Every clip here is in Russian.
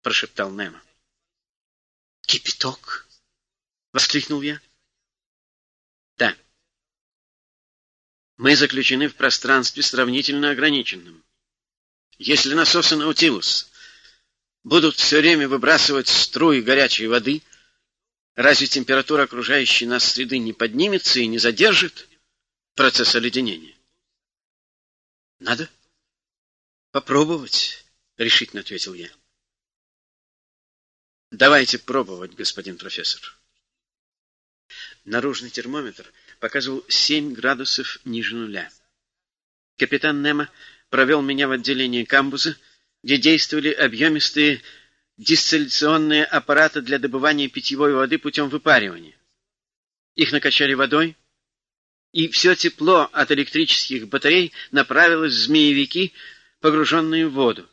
— прошептал Немо. «Кипяток?» — воскликнул я. «Да. Мы заключены в пространстве сравнительно ограниченном. Если насосы Наутилус будут все время выбрасывать струи горячей воды, разве температура окружающей нас среды не поднимется и не задержит процесс оледенения? Надо попробовать, решительно ответил я. Давайте пробовать, господин профессор. Наружный термометр показывал 7 градусов ниже нуля. Капитан Немо провел меня в отделение камбуза, где действовали объемистые дистилляционные аппараты для добывания питьевой воды путем выпаривания. Их накачали водой, и все тепло от электрических батарей направилось в змеевики, погруженные в воду.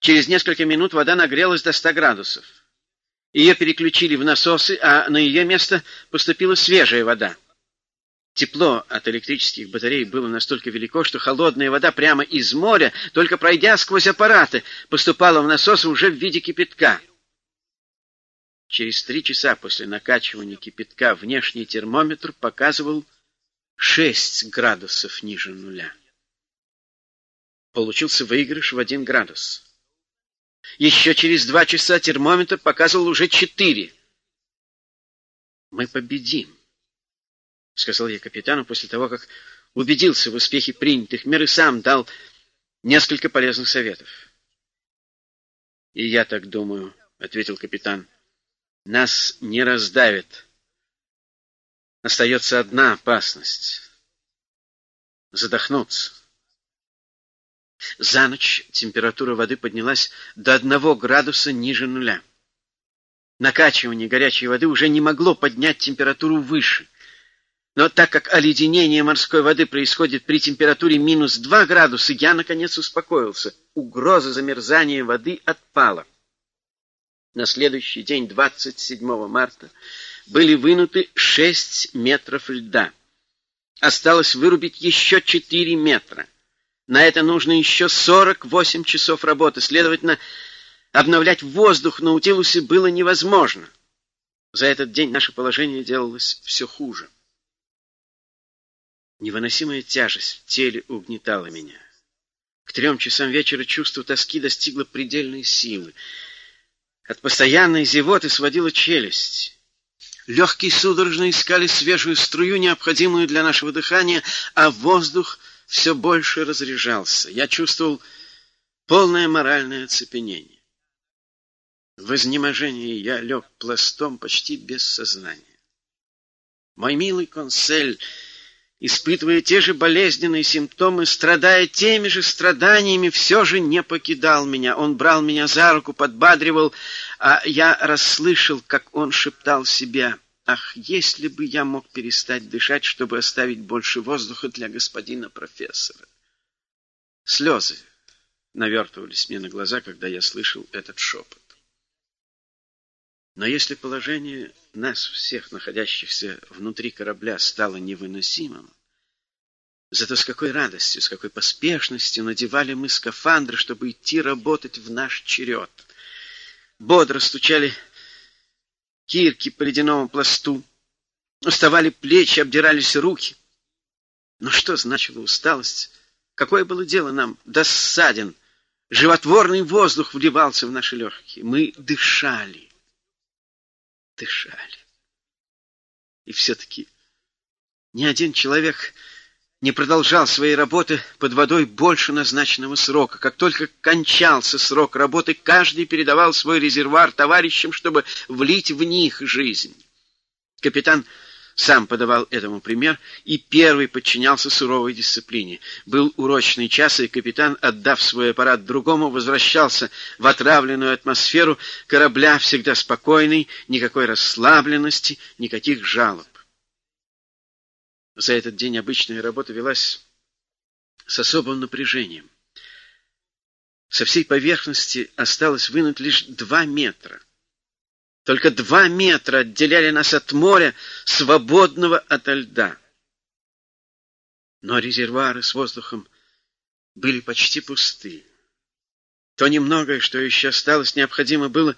Через несколько минут вода нагрелась до 100 градусов. Ее переключили в насосы, а на ее место поступила свежая вода. Тепло от электрических батарей было настолько велико, что холодная вода прямо из моря, только пройдя сквозь аппараты, поступала в насосы уже в виде кипятка. Через три часа после накачивания кипятка внешний термометр показывал 6 градусов ниже нуля. Получился выигрыш в один градус. Еще через два часа термометр показывал уже четыре. Мы победим. — сказал я капитану после того, как убедился в успехе принятых мер и сам дал несколько полезных советов. — И я так думаю, — ответил капитан. — Нас не раздавит. Остается одна опасность — задохнуться. За ночь температура воды поднялась до одного градуса ниже нуля. Накачивание горячей воды уже не могло поднять температуру выше — но так как оледенение морской воды происходит при температуре минус 2 градуса, я, наконец, успокоился. Угроза замерзания воды отпала. На следующий день, 27 марта, были вынуты 6 метров льда. Осталось вырубить еще 4 метра. На это нужно еще 48 часов работы. Следовательно, обновлять воздух на Утилусе было невозможно. За этот день наше положение делалось все хуже. Невыносимая тяжесть в теле угнетала меня. К трем часам вечера чувство тоски достигло предельной силы. От постоянной зевоты сводила челюсть. Легкие судорожно искали свежую струю, необходимую для нашего дыхания, а воздух все больше разряжался. Я чувствовал полное моральное оцепенение. В изнеможении я лег пластом почти без сознания. Мой милый консель испытывая те же болезненные симптомы, страдая теми же страданиями, все же не покидал меня. Он брал меня за руку, подбадривал, а я расслышал, как он шептал себе, «Ах, если бы я мог перестать дышать, чтобы оставить больше воздуха для господина профессора!» Слезы навертывались мне на глаза, когда я слышал этот шепот. Но если положение нас всех, находящихся внутри корабля, стало невыносимым, зато с какой радостью, с какой поспешностью надевали мы скафандры, чтобы идти работать в наш черед. Бодро стучали кирки по ледяному пласту, уставали плечи, обдирались руки. Но что значила усталость? Какое было дело нам до ссадин? Животворный воздух вливался в наши легкие. Мы дышали дышали. И все-таки ни один человек не продолжал своей работы под водой больше назначенного срока. Как только кончался срок работы, каждый передавал свой резервуар товарищам, чтобы влить в них жизнь. Капитан сам подавал этому пример и первый подчинялся суровой дисциплине. Был урочный час, и капитан, отдав свой аппарат другому, возвращался в отравленную атмосферу корабля, всегда спокойный, никакой расслабленности, никаких жалоб. За этот день обычная работа велась с особым напряжением. Со всей поверхности осталось вынуть лишь два метра — только два метра отделяли нас от моря, свободного ото льда. Но резервуары с воздухом были почти пусты. То немногое, что еще осталось, необходимо было